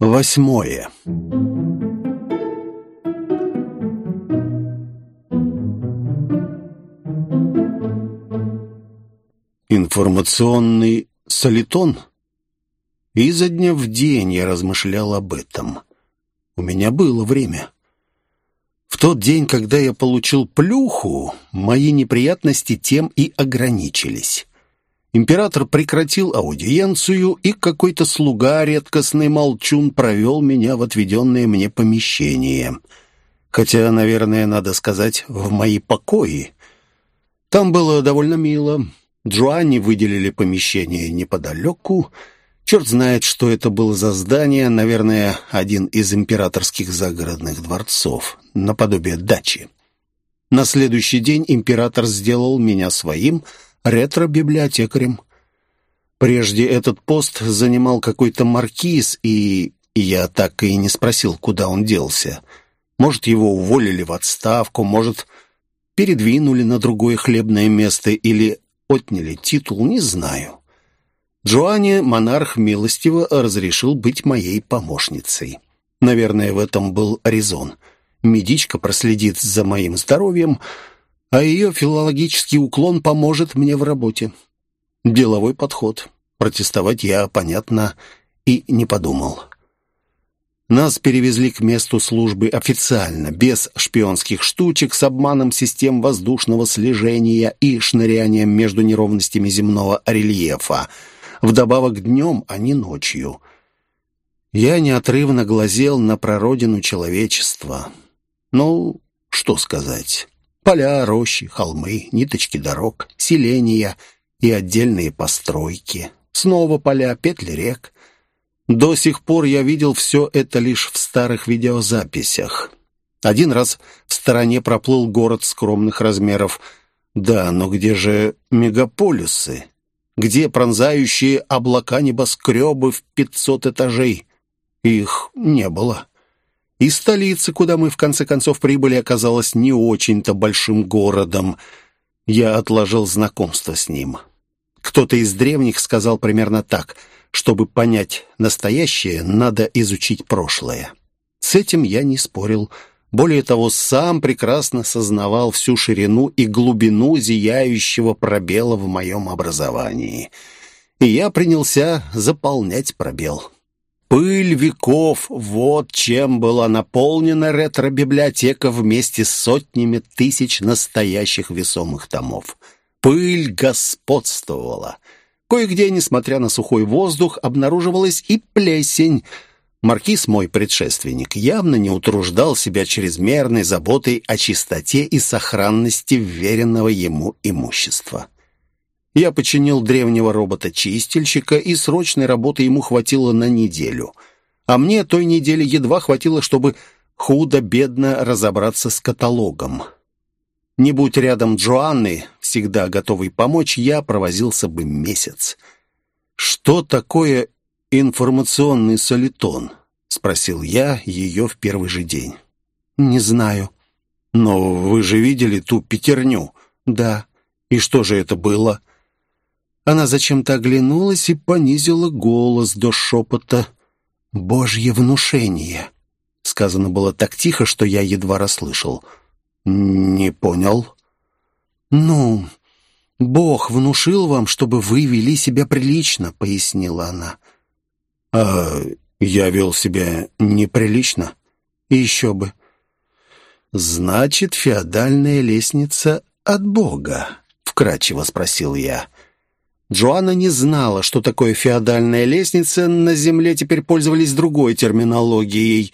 Восьмое. Информационный солитон? Изо дня в день я размышлял об этом. У меня было время. В тот день, когда я получил плюху, мои неприятности тем и ограничились. Император прекратил аудиенцию, и какой-то слуга, редкостный молчун, провел меня в отведенное мне помещение. Хотя, наверное, надо сказать, в мои покои. Там было довольно мило. Джоанни выделили помещение неподалеку. Черт знает, что это было за здание. Наверное, один из императорских загородных дворцов, наподобие дачи. На следующий день император сделал меня своим – ретро-библиотекарем. Прежде этот пост занимал какой-то маркиз, и я так и не спросил, куда он делся. Может, его уволили в отставку, может, передвинули на другое хлебное место или отняли титул, не знаю. Джоанне монарх милостиво разрешил быть моей помощницей. Наверное, в этом был резон. Медичка проследит за моим здоровьем, а ее филологический уклон поможет мне в работе. Деловой подход. Протестовать я, понятно, и не подумал. Нас перевезли к месту службы официально, без шпионских штучек, с обманом систем воздушного слежения и шнырянием между неровностями земного рельефа. Вдобавок днем, а не ночью. Я неотрывно глазел на прародину человечества. Ну, что сказать... Поля, рощи, холмы, ниточки дорог, селения и отдельные постройки. Снова поля, петли рек. До сих пор я видел все это лишь в старых видеозаписях. Один раз в стороне проплыл город скромных размеров. Да, но где же мегаполисы? Где пронзающие облака небоскребы в пятьсот этажей? Их не было. И столица, куда мы в конце концов прибыли, оказалась не очень-то большим городом. Я отложил знакомство с ним. Кто-то из древних сказал примерно так. Чтобы понять настоящее, надо изучить прошлое. С этим я не спорил. Более того, сам прекрасно сознавал всю ширину и глубину зияющего пробела в моем образовании. И я принялся заполнять пробел. Пыль веков — вот чем была наполнена ретро-библиотека вместе с сотнями тысяч настоящих весомых томов. Пыль господствовала. Кое-где, несмотря на сухой воздух, обнаруживалась и плесень. Маркиз, мой предшественник, явно не утруждал себя чрезмерной заботой о чистоте и сохранности вверенного ему имущества. Я починил древнего робота-чистильщика, и срочной работы ему хватило на неделю. А мне той недели едва хватило, чтобы худо-бедно разобраться с каталогом. Не будь рядом Джоанны, всегда готовый помочь, я провозился бы месяц. «Что такое информационный солитон?» — спросил я ее в первый же день. «Не знаю». «Но вы же видели ту пятерню?» «Да». «И что же это было?» Она зачем-то оглянулась и понизила голос до шепота. «Божье внушение!» Сказано было так тихо, что я едва расслышал. «Не понял». «Ну, Бог внушил вам, чтобы вы вели себя прилично», — пояснила она. «А я вел себя неприлично?» «Еще бы». «Значит, феодальная лестница от Бога?» — вкратчиво спросил я. Джоанна не знала, что такое феодальная лестница, на земле теперь пользовались другой терминологией.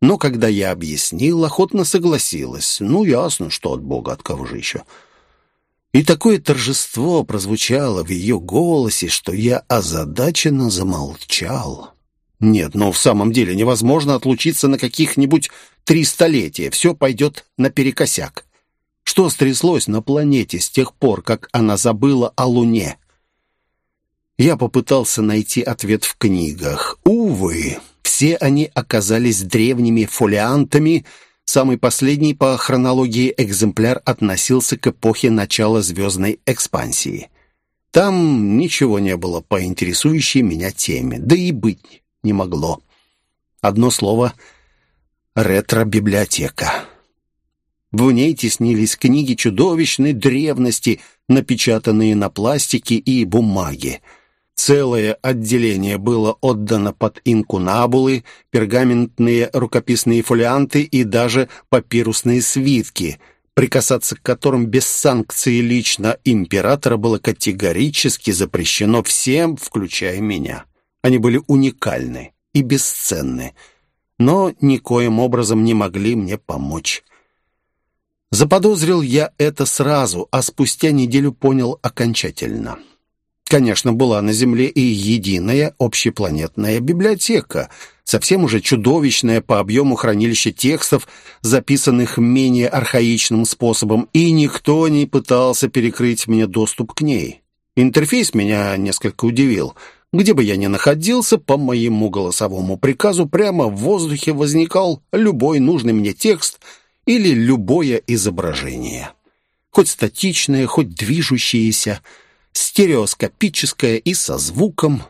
Но когда я объяснил, охотно согласилась. Ну, ясно, что от Бога, от кого же еще. И такое торжество прозвучало в ее голосе, что я озадаченно замолчал. Нет, но в самом деле невозможно отлучиться на каких-нибудь три столетия. Все пойдет наперекосяк. Что стряслось на планете с тех пор, как она забыла о Луне? Я попытался найти ответ в книгах. Увы, все они оказались древними фолиантами. Самый последний по хронологии экземпляр относился к эпохе начала звездной экспансии. Там ничего не было по интересующей меня теме, да и быть не могло. Одно слово — ретро-библиотека. В ней теснились книги чудовищной древности, напечатанные на пластике и бумаге. Целое отделение было отдано под инкунабулы, пергаментные рукописные фолианты и даже папирусные свитки, прикасаться к которым без санкции лично императора было категорически запрещено всем, включая меня. Они были уникальны и бесценны, но никоим образом не могли мне помочь. Заподозрил я это сразу, а спустя неделю понял окончательно. Конечно, была на Земле и единая общепланетная библиотека, совсем уже чудовищное по объему хранилище текстов, записанных менее архаичным способом, и никто не пытался перекрыть мне доступ к ней. Интерфейс меня несколько удивил. Где бы я ни находился, по моему голосовому приказу прямо в воздухе возникал любой нужный мне текст — или любое изображение. Хоть статичное, хоть движущееся, стереоскопическое и со звуком.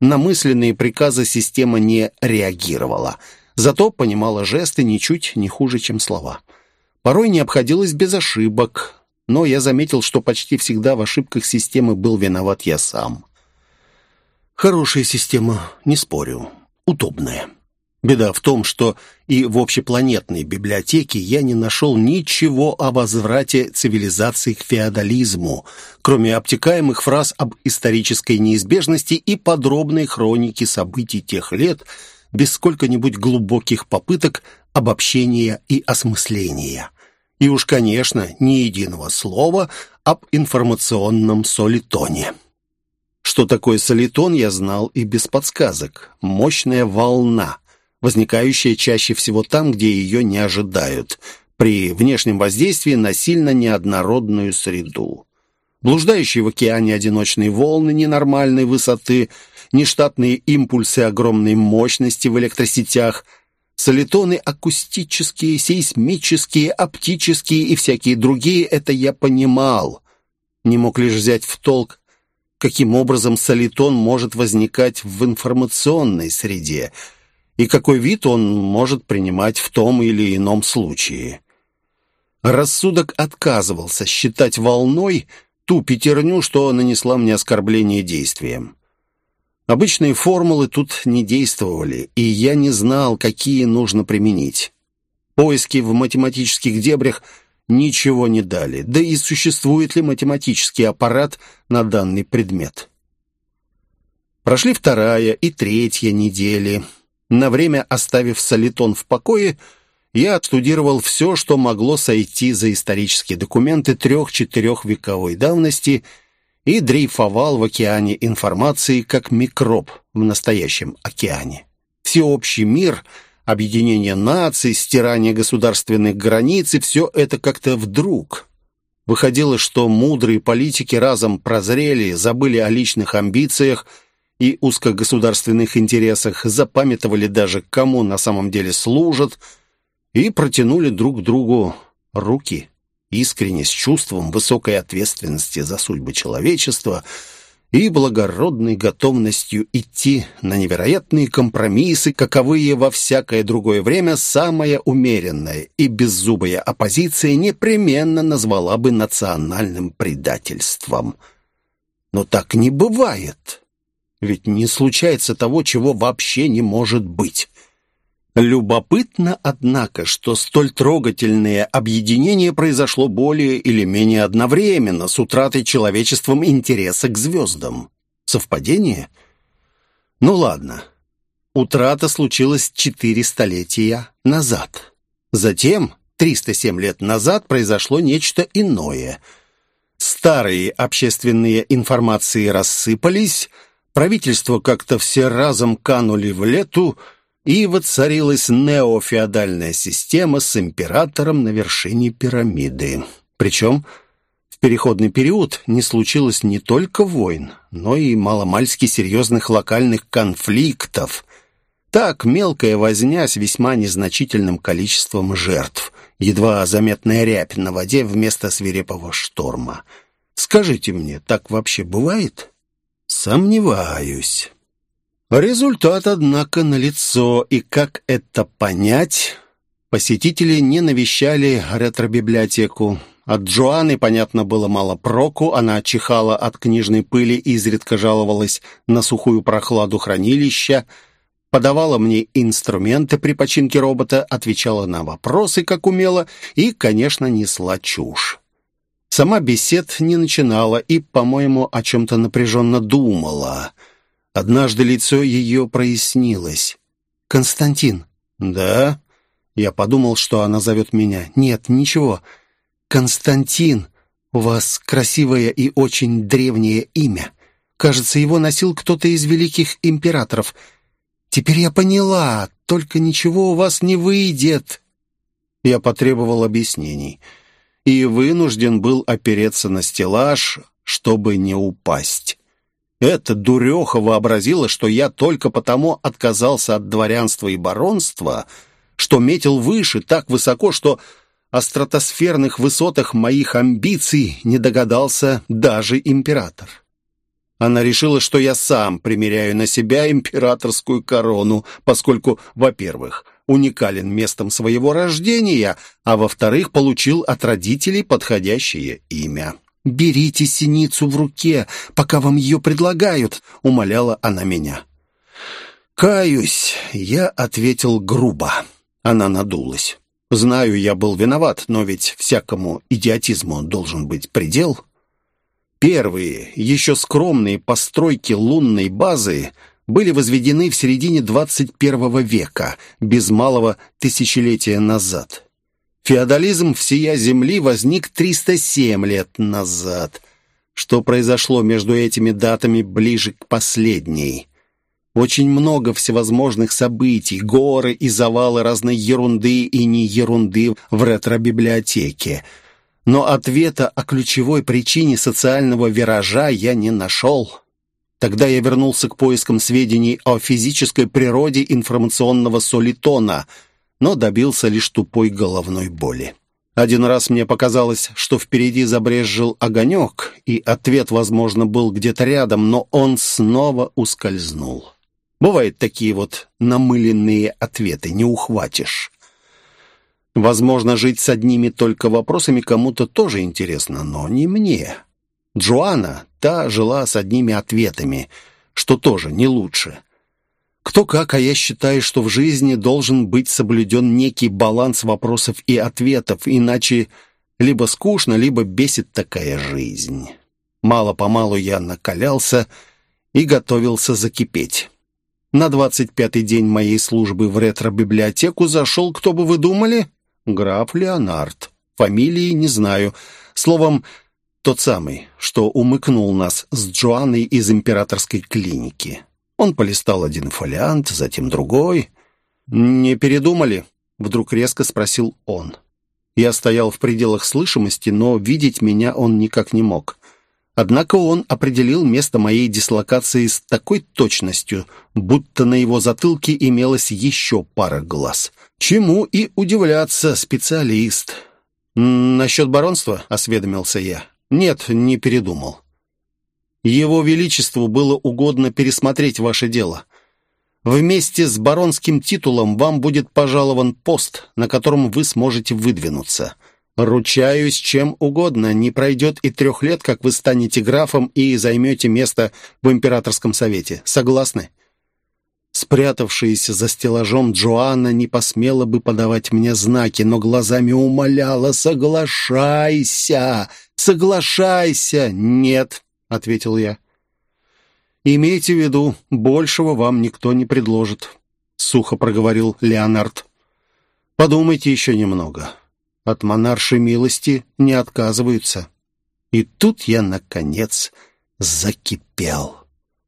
На мысленные приказы система не реагировала, зато понимала жесты ничуть не хуже, чем слова. Порой не обходилось без ошибок, но я заметил, что почти всегда в ошибках системы был виноват я сам. Хорошая система, не спорю, удобная. Беда в том, что и в общепланетной библиотеке я не нашел ничего о возврате цивилизации к феодализму, кроме обтекаемых фраз об исторической неизбежности и подробной хроники событий тех лет, без сколько-нибудь глубоких попыток обобщения и осмысления. И уж, конечно, ни единого слова об информационном солитоне. Что такое солитон, я знал и без подсказок. Мощная волна — возникающая чаще всего там, где ее не ожидают, при внешнем воздействии на сильно неоднородную среду. Блуждающие в океане одиночные волны ненормальной высоты, нештатные импульсы огромной мощности в электросетях, солитоны акустические, сейсмические, оптические и всякие другие, это я понимал. Не мог лишь взять в толк, каким образом солитон может возникать в информационной среде – и какой вид он может принимать в том или ином случае. Рассудок отказывался считать волной ту пятерню, что нанесла мне оскорбление действием. Обычные формулы тут не действовали, и я не знал, какие нужно применить. Поиски в математических дебрях ничего не дали, да и существует ли математический аппарат на данный предмет. Прошли вторая и третья недели. На время оставив солитон в покое, я отстудировал все, что могло сойти за исторические документы трех-четырех вековой давности и дрейфовал в океане информации как микроб в настоящем океане. Всеобщий мир, объединение наций, стирание государственных границ и все это как-то вдруг. Выходило, что мудрые политики разом прозрели, забыли о личных амбициях – и узкогосударственных интересах, запамятовали даже, кому на самом деле служат, и протянули друг другу руки, искренне, с чувством высокой ответственности за судьбы человечества и благородной готовностью идти на невероятные компромиссы, каковые во всякое другое время самая умеренная и беззубая оппозиция непременно назвала бы национальным предательством. Но так не бывает. Ведь не случается того, чего вообще не может быть. Любопытно, однако, что столь трогательное объединение произошло более или менее одновременно с утратой человечеством интереса к звездам. Совпадение? Ну ладно. Утрата случилась четыре столетия назад. Затем, 307 лет назад, произошло нечто иное. Старые общественные информации рассыпались, Правительства как-то все разом канули в лету, и воцарилась неофеодальная система с императором на вершине пирамиды. Причем в переходный период не случилось не только войн, но и маломальски серьезных локальных конфликтов. Так, мелкая возня с весьма незначительным количеством жертв, едва заметная рябь на воде вместо свирепого шторма. Скажите мне, так вообще бывает?» Сомневаюсь. Результат, однако, налицо, и как это понять? Посетители не навещали ретро-библиотеку. От Джоанны, понятно, было мало проку, она чихала от книжной пыли, изредка жаловалась на сухую прохладу хранилища, подавала мне инструменты при починке робота, отвечала на вопросы, как умела, и, конечно, несла чушь. Сама бесед не начинала и, по-моему, о чем-то напряженно думала. Однажды лицо ее прояснилось. «Константин». «Да?» Я подумал, что она зовет меня. «Нет, ничего. Константин. У вас красивое и очень древнее имя. Кажется, его носил кто-то из великих императоров. Теперь я поняла, только ничего у вас не выйдет». Я потребовал объяснений и вынужден был опереться на стеллаж, чтобы не упасть. Эта дуреха вообразила, что я только потому отказался от дворянства и баронства, что метил выше, так высоко, что о стратосферных высотах моих амбиций не догадался даже император. Она решила, что я сам примеряю на себя императорскую корону, поскольку, во-первых, уникален местом своего рождения, а во-вторых, получил от родителей подходящее имя. «Берите синицу в руке, пока вам ее предлагают», — умоляла она меня. «Каюсь», — я ответил грубо. Она надулась. «Знаю, я был виноват, но ведь всякому идиотизму должен быть предел». Первые, еще скромные постройки лунной базы были возведены в середине 21 века, без малого тысячелетия назад. Феодализм всея Земли возник 307 лет назад. Что произошло между этими датами ближе к последней? Очень много всевозможных событий, горы и завалы разной ерунды и не ерунды в ретро-библиотеке. Но ответа о ключевой причине социального виража я не нашел. Тогда я вернулся к поискам сведений о физической природе информационного солитона – но добился лишь тупой головной боли. Один раз мне показалось, что впереди забрезжил огонек, и ответ, возможно, был где-то рядом, но он снова ускользнул. Бывают такие вот намыленные ответы, не ухватишь. Возможно, жить с одними только вопросами кому-то тоже интересно, но не мне. Джоанна, та жила с одними ответами, что тоже не лучше. Кто как, а я считаю, что в жизни должен быть соблюден некий баланс вопросов и ответов, иначе либо скучно, либо бесит такая жизнь. Мало-помалу я накалялся и готовился закипеть. На двадцать пятый день моей службы в ретро-библиотеку зашел, кто бы вы думали? Граф Леонард. Фамилии не знаю. Словом, тот самый, что умыкнул нас с Джоанной из императорской клиники. Он полистал один фолиант, затем другой. «Не передумали?» — вдруг резко спросил он. Я стоял в пределах слышимости, но видеть меня он никак не мог. Однако он определил место моей дислокации с такой точностью, будто на его затылке имелось еще пара глаз. Чему и удивляться, специалист. «Насчет баронства?» — осведомился я. «Нет, не передумал. Его Величеству было угодно пересмотреть ваше дело. Вместе с баронским титулом вам будет пожалован пост, на котором вы сможете выдвинуться. Ручаюсь, чем угодно, не пройдет и трех лет, как вы станете графом и займете место в императорском совете. Согласны?» Спрятавшаяся за стеллажом Джоанна не посмела бы подавать мне знаки, но глазами умоляла «Соглашайся! Соглашайся!» «Нет, — ответил я. «Имейте в виду, большего вам никто не предложит», — сухо проговорил Леонард. «Подумайте еще немного. От монаршей милости не отказываются». И тут я, наконец, закипел.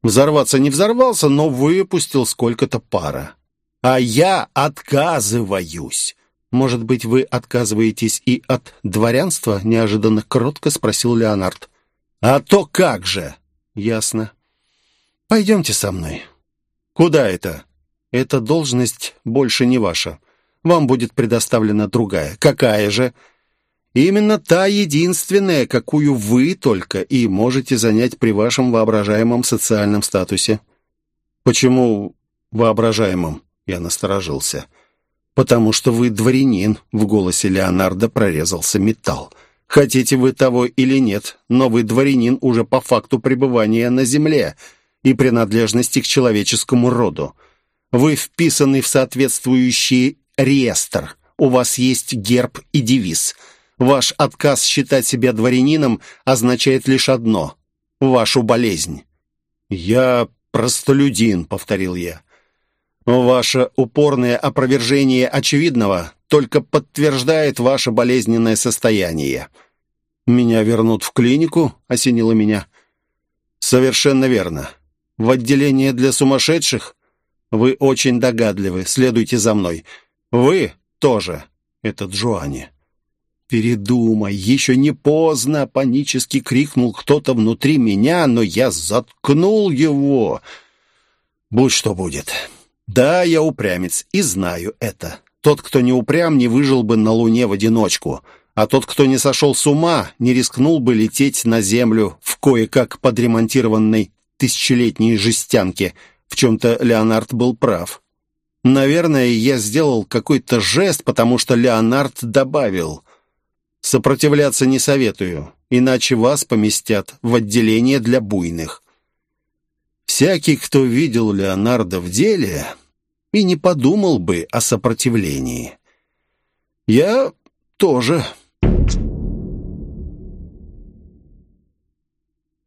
Взорваться не взорвался, но выпустил сколько-то пара. А я отказываюсь. «Может быть, вы отказываетесь и от дворянства?» — неожиданно кротко спросил Леонард. «А то как же!» «Ясно. Пойдемте со мной». «Куда это?» «Эта должность больше не ваша. Вам будет предоставлена другая. Какая же?» «Именно та единственная, какую вы только и можете занять при вашем воображаемом социальном статусе». «Почему воображаемым?» Я насторожился. «Потому что вы дворянин», — в голосе Леонардо прорезался металл. «Хотите вы того или нет, но вы дворянин уже по факту пребывания на земле и принадлежности к человеческому роду. Вы вписаны в соответствующий реестр. У вас есть герб и девиз. Ваш отказ считать себя дворянином означает лишь одно — вашу болезнь». «Я простолюдин», — повторил я. «Ваше упорное опровержение очевидного только подтверждает ваше болезненное состояние». «Меня вернут в клинику?» — осенило меня. «Совершенно верно. В отделение для сумасшедших? Вы очень догадливы. Следуйте за мной. Вы тоже. Это Джоанни». «Передумай, еще не поздно!» — панически крикнул кто-то внутри меня, но я заткнул его. «Будь что будет. Да, я упрямец, и знаю это. Тот, кто не упрям, не выжил бы на Луне в одиночку, а тот, кто не сошел с ума, не рискнул бы лететь на Землю в кое-как подремонтированной тысячелетней жестянке. В чем-то Леонард был прав». Наверное, я сделал какой-то жест, потому что Леонард добавил. Сопротивляться не советую, иначе вас поместят в отделение для буйных. Всякий, кто видел Леонардо в деле, и не подумал бы о сопротивлении. Я тоже